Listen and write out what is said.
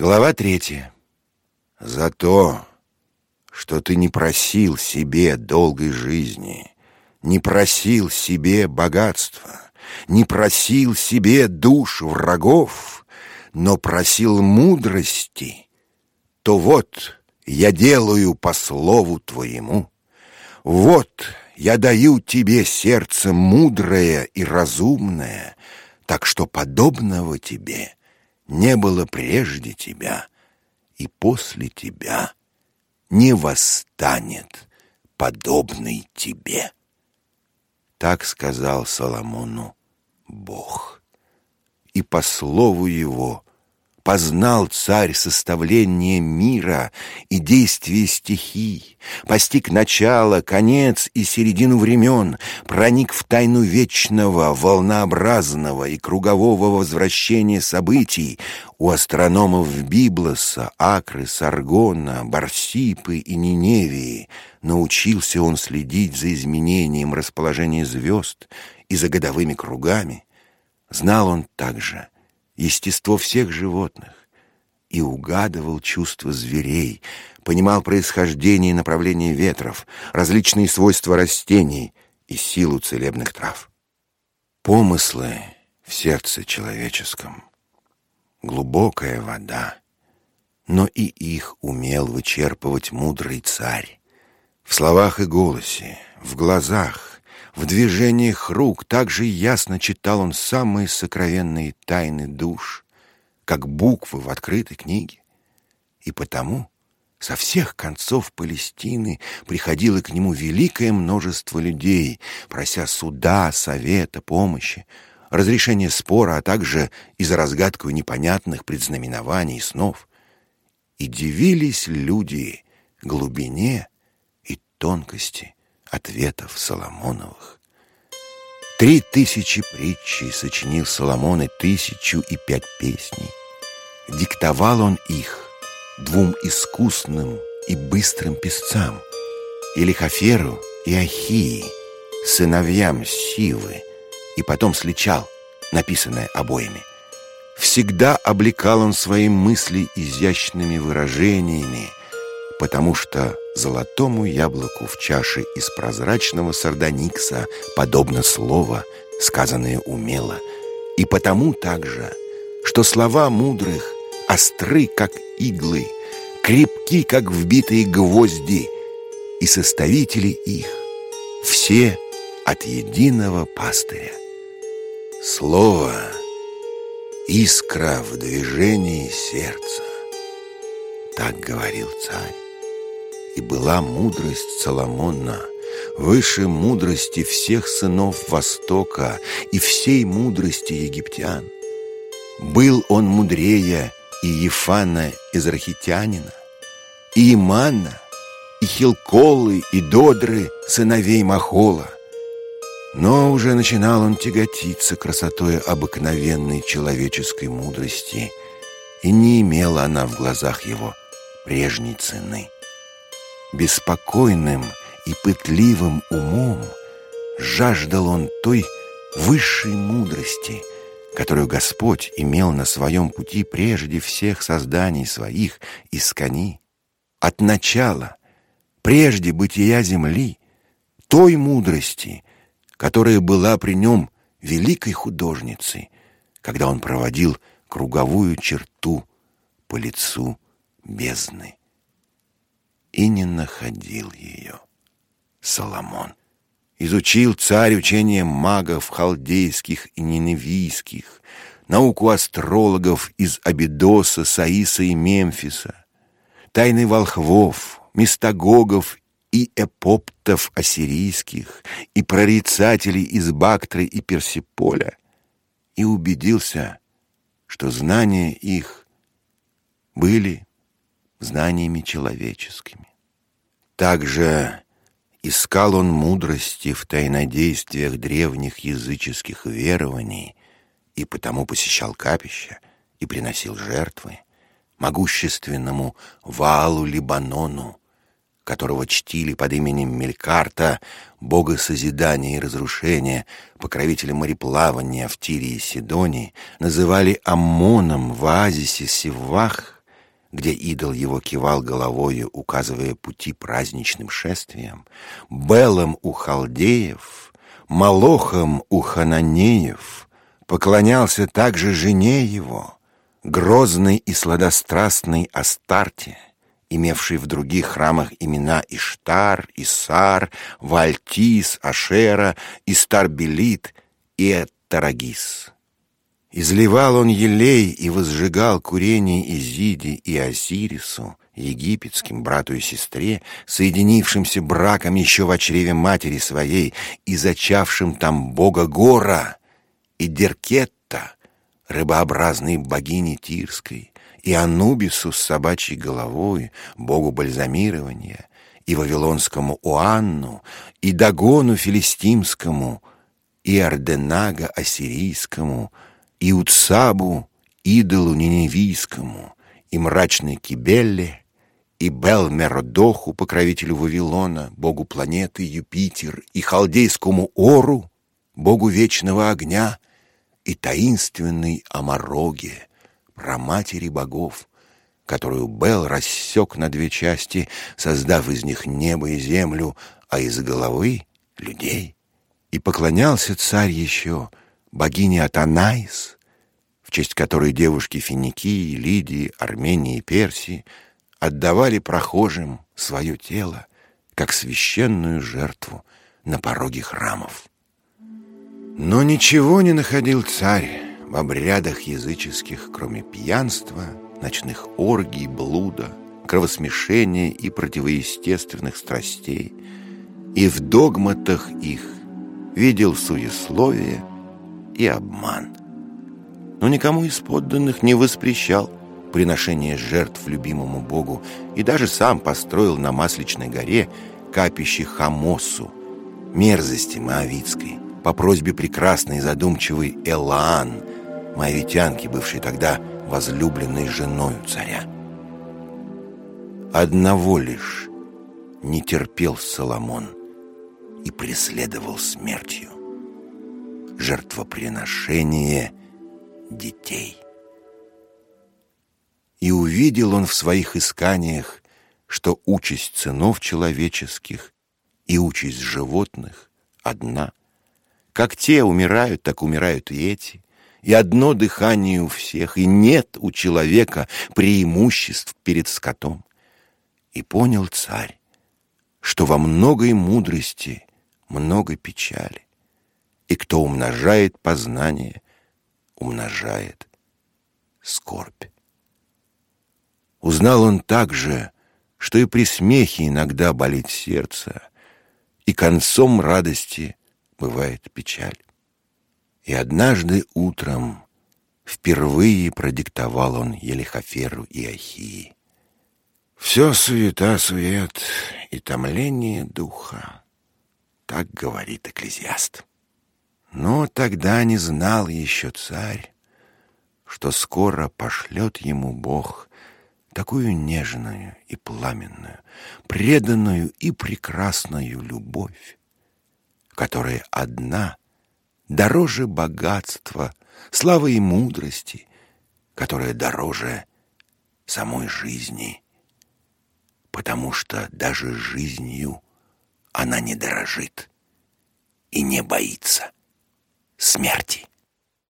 Глава третья. За то, что ты не просил себе долгой жизни, не просил себе богатства, не просил себе душ врагов, но просил мудрости, то вот я делаю по слову твоему. Вот я даю тебе сердце мудрое и разумное, так что подобного тебе не было прежде тебя и после тебя не восстанет подобный тебе. Так сказал Соломону Бог. И по слову его Познал царь составление мира и действие стихий, Постиг начало, конец и середину времен, Проник в тайну вечного, волнообразного и кругового возвращения событий У астрономов Библоса, Акры, Саргона, Барсипы и Ниневии Научился он следить за изменением расположения звезд и за годовыми кругами. Знал он также — естество всех животных и угадывал чувства зверей, понимал происхождение и направление ветров, различные свойства растений и силу целебных трав. Помыслы в сердце человеческом, глубокая вода, но и их умел вычерпывать мудрый царь. В словах и голосе, в глазах, в движениях рук также ясно читал он самые сокровенные тайны душ, как буквы в открытой книге. И потому со всех концов Палестины приходило к нему великое множество людей, прося суда, совета, помощи, разрешения спора, а также и за разгадку непонятных предзнаменований и снов. И дивились люди глубине и тонкости ответов Соломоновых. Три тысячи притчей сочинил Соломон и тысячу и пять песней. Диктовал он их двум искусным и быстрым песцам, Илихоферу и Ахии, сыновьям Сивы, и потом сличал, написанное обоими. Всегда облекал он свои мысли изящными выражениями, потому что золотому яблоку в чаше из прозрачного сардоникса подобно слово, сказанное умело, и потому также, что слова мудрых остры, как иглы, крепки, как вбитые гвозди, и составители их все от единого пастыря. Слово — искра в движении сердца, так говорил царь и была мудрость Соломона выше мудрости всех сынов Востока и всей мудрости египтян. Был он мудрее и Ефана из Рахитянина, и Имана, и Хилколы, и Додры, сыновей Махола. Но уже начинал он тяготиться красотой обыкновенной человеческой мудрости, и не имела она в глазах его прежней цены. Беспокойным и пытливым умом жаждал он той высшей мудрости, которую Господь имел на своем пути прежде всех созданий своих из кони. От начала, прежде бытия земли, той мудрости, которая была при нем великой художницей, когда он проводил круговую черту по лицу бездны и не находил ее. Соломон изучил царь учение магов халдейских и ниневийских, науку астрологов из Абидоса, Саиса и Мемфиса, тайны волхвов, мистагогов и эпоптов ассирийских, и прорицателей из Бактры и Персиполя, и убедился, что знания их были знаниями человеческими. Также искал он мудрости в тайнодействиях древних языческих верований и потому посещал капища и приносил жертвы могущественному Валу Либанону, которого чтили под именем Мелькарта, бога созидания и разрушения, покровителя мореплавания в Тире и Сидонии, называли Амоном в оазисе Севах где идол его кивал головою, указывая пути праздничным шествиям, Белом у халдеев, Молохом у хананеев, поклонялся также жене его, грозной и сладострастной Астарте, имевшей в других храмах имена Иштар, Исар, Вальтис, Ашера, Истарбелит и Эттарагис. Изливал он елей и возжигал курение Изиде и Осирису, египетским брату и сестре, соединившимся браком еще в чреве матери своей и зачавшим там бога Гора и Деркетта, рыбообразной богини Тирской, и Анубису с собачьей головой, богу бальзамирования, и вавилонскому Уанну, и Дагону филистимскому, и Арденага ассирийскому, и Уцабу, идолу ниневийскому, и мрачной Кибелле, и Белмеродоху, покровителю Вавилона, богу планеты Юпитер, и халдейскому Ору, богу вечного огня, и таинственной Амароге, праматери богов, которую Бел рассек на две части, создав из них небо и землю, а из головы — людей. И поклонялся царь еще богине Атанаис, в честь которой девушки Финикии, Лидии, Армении и Персии отдавали прохожим свое тело, как священную жертву на пороге храмов. Но ничего не находил царь в обрядах языческих, кроме пьянства, ночных оргий, блуда, кровосмешения и противоестественных страстей, и в догматах их видел суесловие и обман. Но никому из подданных не воспрещал приношение жертв любимому Богу и даже сам построил на Масличной горе капище Хамосу, мерзости Моавицкой, по просьбе прекрасной и задумчивой Элаан, моавитянки, бывшей тогда возлюбленной женою царя. Одного лишь не терпел Соломон и преследовал смертью жертвоприношение детей. И увидел он в своих исканиях, что участь сынов человеческих и участь животных одна. Как те умирают, так умирают и эти. И одно дыхание у всех, и нет у человека преимуществ перед скотом. И понял царь, что во многой мудрости много печали и кто умножает познание, умножает скорбь. Узнал он также, что и при смехе иногда болит сердце, и концом радости бывает печаль. И однажды утром впервые продиктовал он Елихоферу и Ахии. Все суета-сует и томление духа, так говорит экклезиаст. Но тогда не знал еще царь, что скоро пошлет ему Бог такую нежную и пламенную, преданную и прекрасную любовь, которая одна дороже богатства, славы и мудрости, которая дороже самой жизни, потому что даже жизнью она не дорожит и не боится смерти.